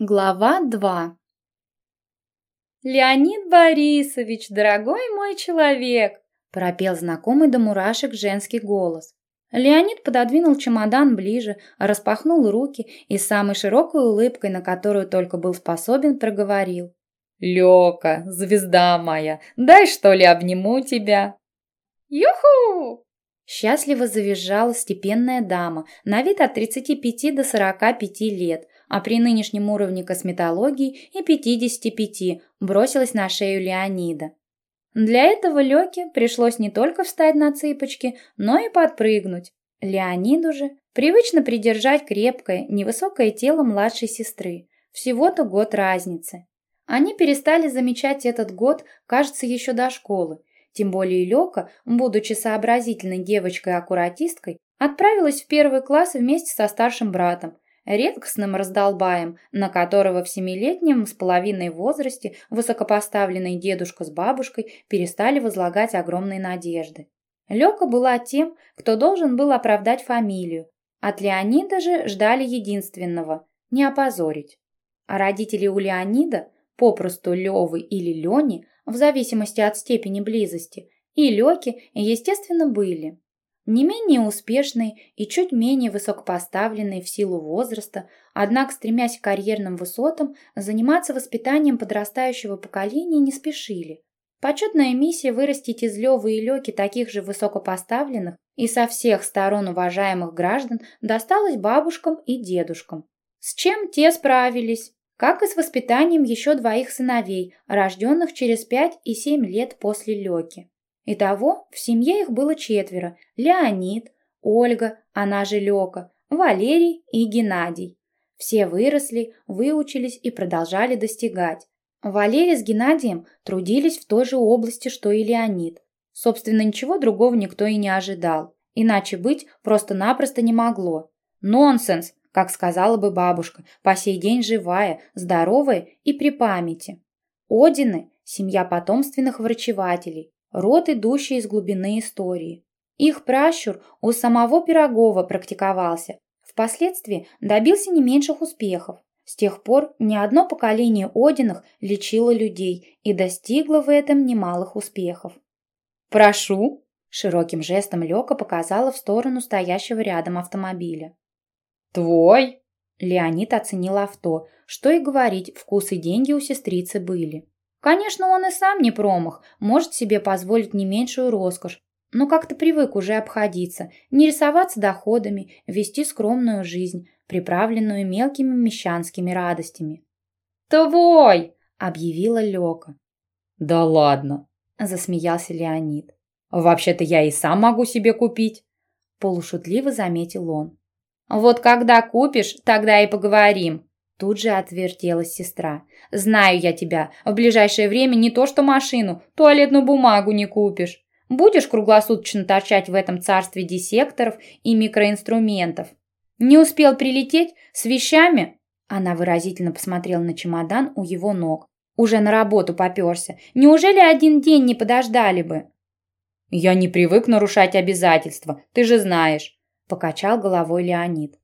Глава 2 «Леонид Борисович, дорогой мой человек!» пропел знакомый до мурашек женский голос. Леонид пододвинул чемодан ближе, распахнул руки и с самой широкой улыбкой, на которую только был способен, проговорил. «Лёка, звезда моя, дай что ли обниму тебя!» «Юху!» Счастливо завизжала степенная дама, на вид от 35 до 45 лет, а при нынешнем уровне косметологии и 55 бросилась на шею Леонида. Для этого Лёке пришлось не только встать на цыпочки, но и подпрыгнуть. Леониду же привычно придержать крепкое, невысокое тело младшей сестры. Всего-то год разницы. Они перестали замечать этот год, кажется, еще до школы. Тем более Лёка, будучи сообразительной девочкой-аккуратисткой, отправилась в первый класс вместе со старшим братом, редкостным раздолбаем, на которого в семилетнем с половиной возрасте высокопоставленный дедушка с бабушкой перестали возлагать огромные надежды. Лёка была тем, кто должен был оправдать фамилию. От Леонида же ждали единственного – не опозорить. А родители у Леонида, попросту Лёвы или Лёни, в зависимости от степени близости, и Лёки, естественно, были. Не менее успешные и чуть менее высокопоставленные в силу возраста, однако, стремясь к карьерным высотам, заниматься воспитанием подрастающего поколения не спешили. Почетная миссия вырастить из Лёвы и Лёки таких же высокопоставленных и со всех сторон уважаемых граждан досталась бабушкам и дедушкам. С чем те справились, как и с воспитанием еще двоих сыновей, рожденных через 5 и 7 лет после Лёки. Итого в семье их было четверо – Леонид, Ольга, она же Лёка, Валерий и Геннадий. Все выросли, выучились и продолжали достигать. Валерий с Геннадием трудились в той же области, что и Леонид. Собственно, ничего другого никто и не ожидал. Иначе быть просто-напросто не могло. Нонсенс, как сказала бы бабушка, по сей день живая, здоровая и при памяти. Одины – семья потомственных врачевателей, род, идущий из глубины истории. Их пращур у самого Пирогова практиковался, впоследствии добился не меньших успехов. С тех пор ни одно поколение Одинах лечило людей и достигло в этом немалых успехов. «Прошу!» – широким жестом Лёка показала в сторону стоящего рядом автомобиля. «Твой!» – Леонид оценил авто. Что и говорить, вкус и деньги у сестрицы были. Конечно, он и сам не промах, может себе позволить не меньшую роскошь, но как-то привык уже обходиться, не рисоваться доходами, вести скромную жизнь, приправленную мелкими мещанскими радостями. «Твой!» – объявила Лёка. «Да ладно!» – засмеялся Леонид. «Вообще-то я и сам могу себе купить!» – полушутливо заметил он. «Вот когда купишь, тогда и поговорим!» Тут же отвертелась сестра. «Знаю я тебя. В ближайшее время не то что машину, туалетную бумагу не купишь. Будешь круглосуточно торчать в этом царстве диссекторов и микроинструментов. Не успел прилететь с вещами?» Она выразительно посмотрела на чемодан у его ног. «Уже на работу попёрся. Неужели один день не подождали бы?» «Я не привык нарушать обязательства, ты же знаешь», – покачал головой Леонид.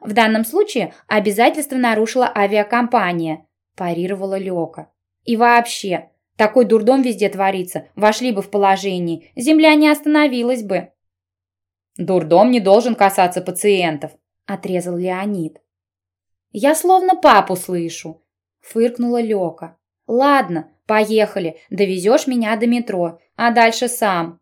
В данном случае обязательство нарушила авиакомпания, парировала Лёка. И вообще, такой дурдом везде творится, вошли бы в положение, земля не остановилась бы. Дурдом не должен касаться пациентов, отрезал Леонид. Я словно папу слышу, фыркнула Лёка. Ладно, поехали, довезешь меня до метро, а дальше сам.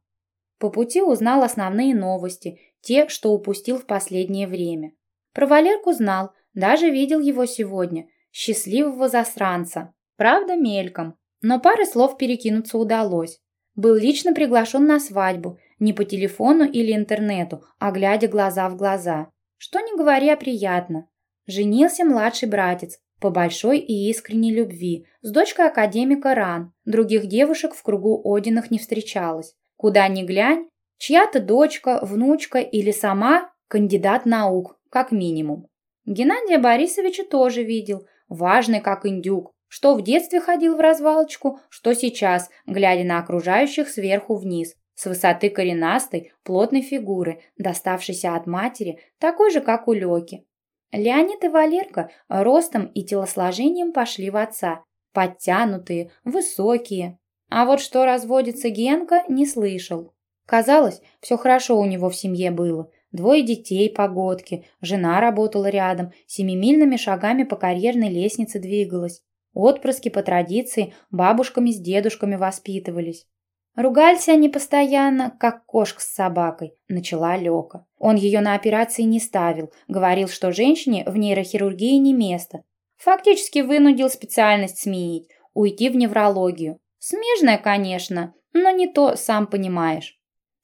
По пути узнал основные новости, те, что упустил в последнее время. Про Валерку знал, даже видел его сегодня, счастливого засранца. Правда, мельком, но пары слов перекинуться удалось. Был лично приглашен на свадьбу, не по телефону или интернету, а глядя глаза в глаза. Что не говоря, приятно. Женился младший братец, по большой и искренней любви, с дочкой академика Ран. Других девушек в кругу Одинах не встречалось. Куда ни глянь, чья-то дочка, внучка или сама кандидат наук, как минимум. Геннадия Борисовича тоже видел, важный как индюк, что в детстве ходил в развалочку, что сейчас, глядя на окружающих сверху вниз, с высоты коренастой, плотной фигуры, доставшейся от матери, такой же, как у Лёки. Леонид и Валерка ростом и телосложением пошли в отца, подтянутые, высокие. А вот что разводится Генка, не слышал. Казалось, все хорошо у него в семье было. Двое детей, погодки, жена работала рядом, семимильными шагами по карьерной лестнице двигалась. Отпрыски по традиции бабушками с дедушками воспитывались. Ругались они постоянно, как кошка с собакой, начала Лёка. Он ее на операции не ставил, говорил, что женщине в нейрохирургии не место. Фактически вынудил специальность сменить, уйти в неврологию. Смежная, конечно, но не то, сам понимаешь.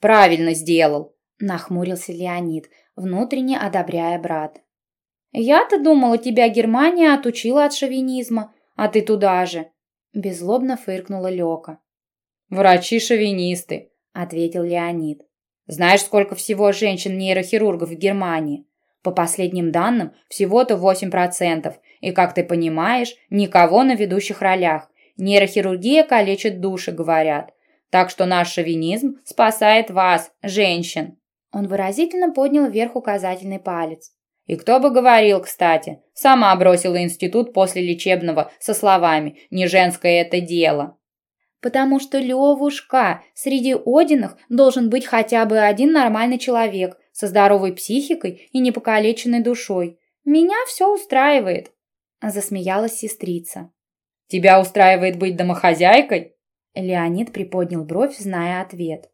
Правильно сделал, нахмурился Леонид, внутренне одобряя брата. Я-то думала, тебя Германия отучила от шовинизма, а ты туда же, беззлобно фыркнула Лёка. Врачи-шовинисты, ответил Леонид. Знаешь, сколько всего женщин-нейрохирургов в Германии? По последним данным, всего-то 8%, и, как ты понимаешь, никого на ведущих ролях. Нейрохирургия калечит души, говорят. Так что наш шовинизм спасает вас, женщин. Он выразительно поднял вверх указательный палец. И кто бы говорил, кстати, сама бросила институт после лечебного со словами «не женское это дело». Потому что, Левушка, среди Одинах должен быть хотя бы один нормальный человек со здоровой психикой и непокалеченной душой. Меня все устраивает. Засмеялась сестрица. Тебя устраивает быть домохозяйкой? Леонид приподнял бровь, зная ответ.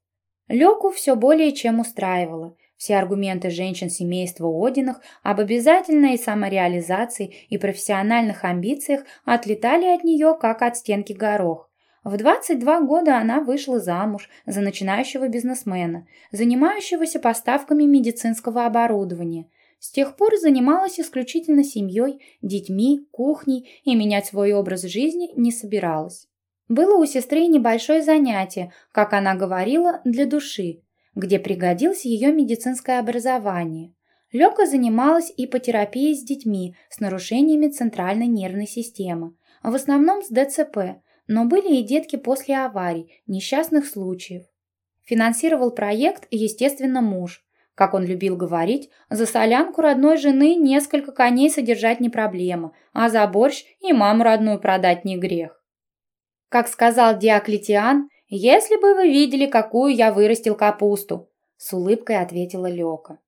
Леку все более чем устраивало. Все аргументы женщин семейства Одинах об обязательной самореализации и профессиональных амбициях отлетали от нее, как от стенки горох. В 22 года она вышла замуж за начинающего бизнесмена, занимающегося поставками медицинского оборудования. С тех пор занималась исключительно семьей, детьми, кухней и менять свой образ жизни не собиралась. Было у сестры небольшое занятие, как она говорила, для души, где пригодилось ее медицинское образование. Лёка занималась ипотерапией с детьми с нарушениями центральной нервной системы, в основном с ДЦП, но были и детки после аварий, несчастных случаев. Финансировал проект, естественно, муж. Как он любил говорить, за солянку родной жены несколько коней содержать не проблема, а за борщ и маму родную продать не грех. Как сказал Диоклетиан, если бы вы видели, какую я вырастил капусту, с улыбкой ответила Лёка.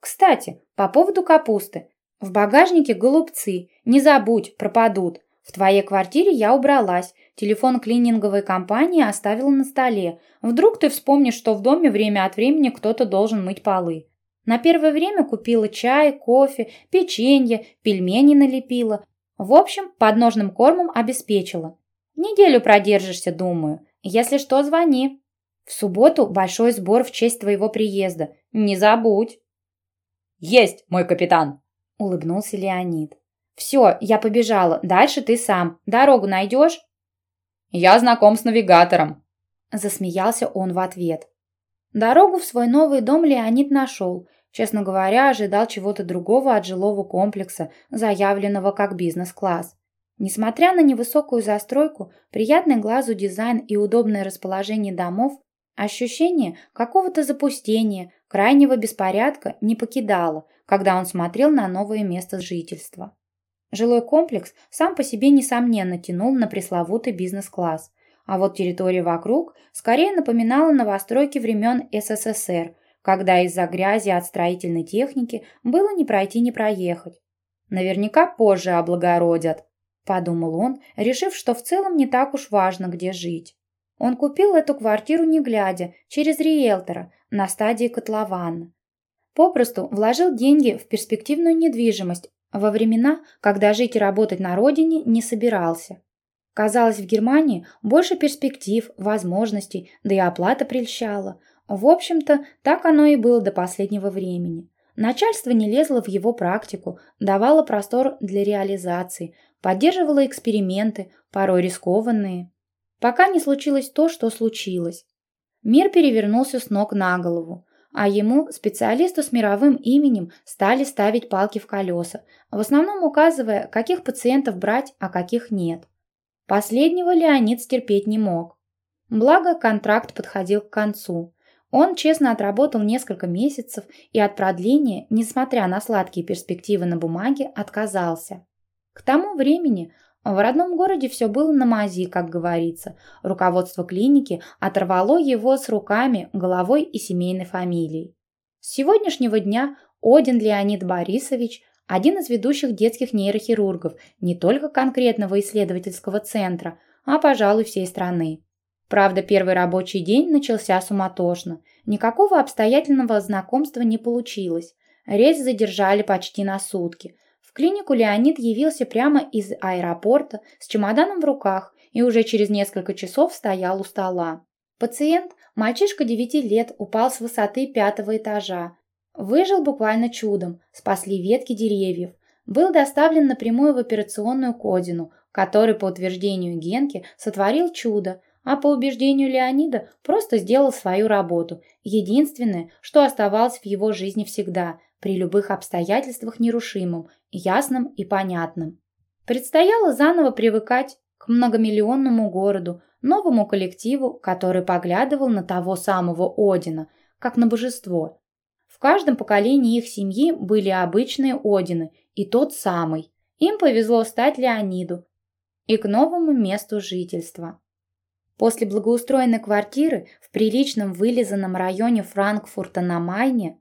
Кстати, по поводу капусты. В багажнике голубцы, не забудь, пропадут. В твоей квартире я убралась, телефон клининговой компании оставила на столе. Вдруг ты вспомнишь, что в доме время от времени кто-то должен мыть полы. На первое время купила чай, кофе, печенье, пельмени налепила. В общем, подножным кормом обеспечила. Неделю продержишься, думаю. Если что, звони. В субботу большой сбор в честь твоего приезда. Не забудь. Есть, мой капитан, улыбнулся Леонид. Все, я побежала. Дальше ты сам. Дорогу найдешь? Я знаком с навигатором. Засмеялся он в ответ. Дорогу в свой новый дом Леонид нашел. Честно говоря, ожидал чего-то другого от жилого комплекса, заявленного как бизнес-класс. Несмотря на невысокую застройку, приятный глазу дизайн и удобное расположение домов, ощущение какого-то запустения, крайнего беспорядка не покидало, когда он смотрел на новое место жительства. Жилой комплекс сам по себе несомненно тянул на пресловутый бизнес-класс, а вот территория вокруг скорее напоминала новостройки времен СССР, когда из-за грязи от строительной техники было не пройти, не проехать. Наверняка позже облагородят, подумал он, решив, что в целом не так уж важно, где жить. Он купил эту квартиру не глядя, через риэлтора, на стадии котлована. Попросту вложил деньги в перспективную недвижимость во времена, когда жить и работать на родине не собирался. Казалось, в Германии больше перспектив, возможностей, да и оплата прельщала. В общем-то, так оно и было до последнего времени. Начальство не лезло в его практику, давало простор для реализации, поддерживала эксперименты, порой рискованные. Пока не случилось то, что случилось. Мир перевернулся с ног на голову, а ему, специалисту с мировым именем, стали ставить палки в колеса, в основном указывая, каких пациентов брать, а каких нет. Последнего Леонид стерпеть не мог. Благо, контракт подходил к концу. Он честно отработал несколько месяцев и от продления, несмотря на сладкие перспективы на бумаге, отказался. К тому времени в родном городе все было на мази, как говорится. Руководство клиники оторвало его с руками, головой и семейной фамилией. С сегодняшнего дня Один Леонид Борисович – один из ведущих детских нейрохирургов не только конкретного исследовательского центра, а, пожалуй, всей страны. Правда, первый рабочий день начался суматошно. Никакого обстоятельного знакомства не получилось. Рейс задержали почти на сутки. В клинику Леонид явился прямо из аэропорта с чемоданом в руках и уже через несколько часов стоял у стола. Пациент, мальчишка 9 лет, упал с высоты пятого этажа. Выжил буквально чудом, спасли ветки деревьев. Был доставлен напрямую в операционную Кодину, который, по утверждению Генки, сотворил чудо, а по убеждению Леонида просто сделал свою работу, единственное, что оставалось в его жизни всегда, при любых обстоятельствах нерушимым, ясным и понятным. Предстояло заново привыкать к многомиллионному городу, новому коллективу, который поглядывал на того самого Одина, как на божество. В каждом поколении их семьи были обычные Одины, и тот самый. Им повезло стать Леониду и к новому месту жительства. После благоустроенной квартиры в приличном вылизанном районе Франкфурта на Майне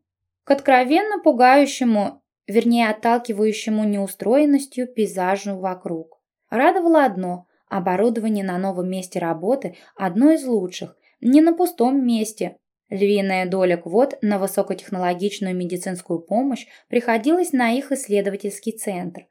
к откровенно пугающему, вернее отталкивающему неустроенностью пейзажу вокруг. Радовало одно – оборудование на новом месте работы одно из лучших, не на пустом месте. Львиная доля квот на высокотехнологичную медицинскую помощь приходилась на их исследовательский центр.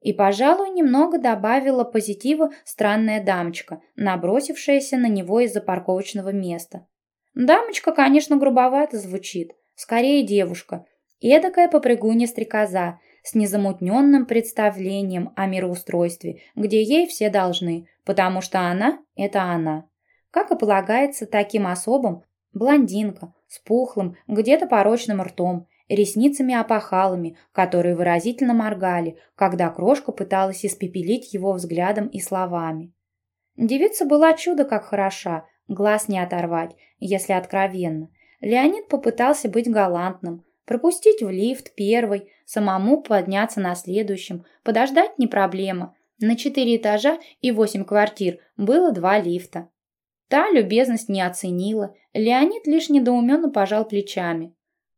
И, пожалуй, немного добавила позитива странная дамочка, набросившаяся на него из-за парковочного места. Дамочка, конечно, грубовато звучит, скорее девушка, эдакая попрыгунья-стрекоза с незамутненным представлением о мироустройстве, где ей все должны, потому что она – это она. Как и полагается таким особам, блондинка с пухлым, где-то порочным ртом, ресницами-опахалами, которые выразительно моргали, когда крошка пыталась испепелить его взглядом и словами. Девица была чудо как хороша, глаз не оторвать, если откровенно – Леонид попытался быть галантным, пропустить в лифт первый, самому подняться на следующем, подождать не проблема. На четыре этажа и восемь квартир было два лифта. Та любезность не оценила, Леонид лишь недоуменно пожал плечами.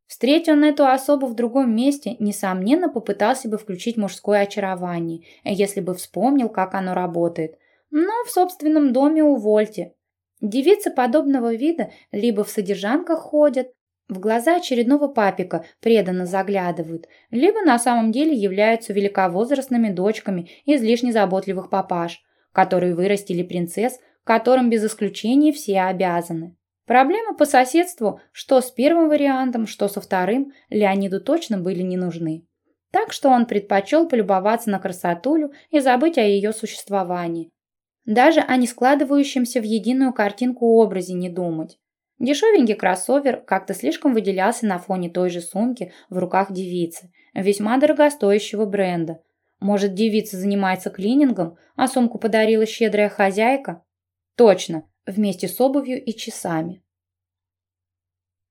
Встреть он эту особу в другом месте, несомненно, попытался бы включить мужское очарование, если бы вспомнил, как оно работает. Но в собственном доме увольте. Девицы подобного вида либо в содержанках ходят, в глаза очередного папика преданно заглядывают, либо на самом деле являются великовозрастными дочками излишне заботливых папаш, которые вырастили принцесс, которым без исключения все обязаны. Проблемы по соседству, что с первым вариантом, что со вторым, Леониду точно были не нужны. Так что он предпочел полюбоваться на красотулю и забыть о ее существовании, даже о не складывающемся в единую картинку образе не думать. Дешевенький кроссовер как-то слишком выделялся на фоне той же сумки в руках девицы, весьма дорогостоящего бренда. Может, девица занимается клинингом, а сумку подарила щедрая хозяйка? Точно, вместе с обувью и часами.